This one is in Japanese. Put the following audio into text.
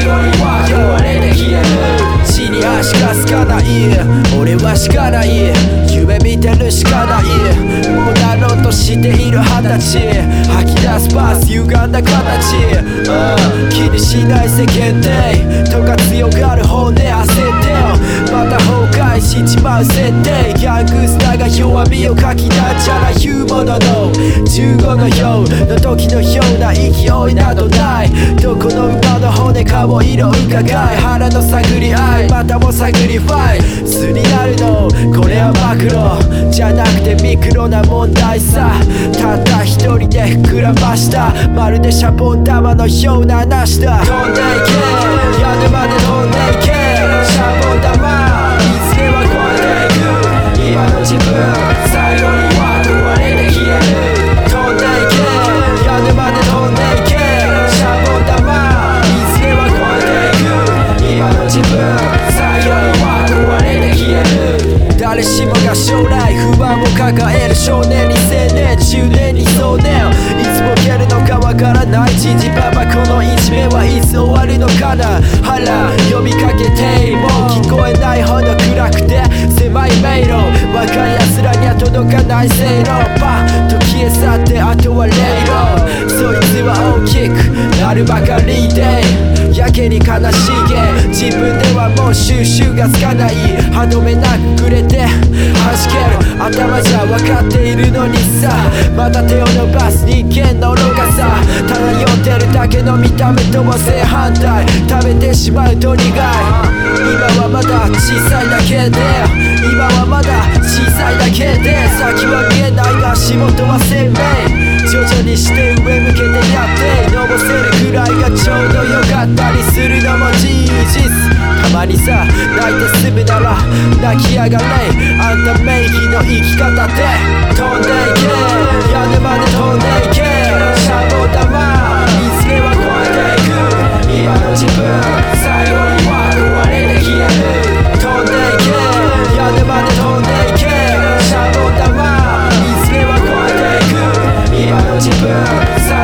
血は壊れて消える地に足がつかない。俺はしかない。夢見てるしかない。もうだろうとしている二十歳吐き出すパス歪んだ形、気にしない世間体。とか強がる方で焦ってよ。また崩壊しちまう設定。ヤングスタが弱みをかき出っちゃら言うものの15のようの時のような勢いなどないどこの馬の骨かを色伺い腹の探り合いまたも探りファイ素になるのこれはマクロじゃなくてミクロな問題さたった一人で膨らましたまるでシャボン玉のような話だ飛んでいける誰しもが将来不安を抱える少年に青年中年に壮年いつボケるのかわからないじじばばこの一面はいつ終わるのかな腹呼びかけてもう聞こえないほど暗くて狭い迷路若い奴らには届かない正論パッと消え去ってあとはレイロそいつは大きくなるばかりでやけに悲しげ自分でもう収集がつかない歯止めなくくれて弾ける頭じゃ分かっているのにさまた手を伸ばす人間の愚かさ漂ってるだけの見た目とは正反対食べてしまうと苦い。今はまだ小さいだけで今はまだ小さいだけで先は見えないが足元は鮮明。徐々にして上向けてやってのぼせるくらいがちょうどよかったりするのも事実ありさ泣いて済むなら泣きやがれ。あんな名義の生き方で飛んでいけ。屋根まで飛んでいけ。シャボン玉いつれは超えていく。今の自分最後には壊れて消える。飛んでいけ。屋根まで飛んでいけ。シャボン玉いつれは超えていく。今の自分最後には壊れて消える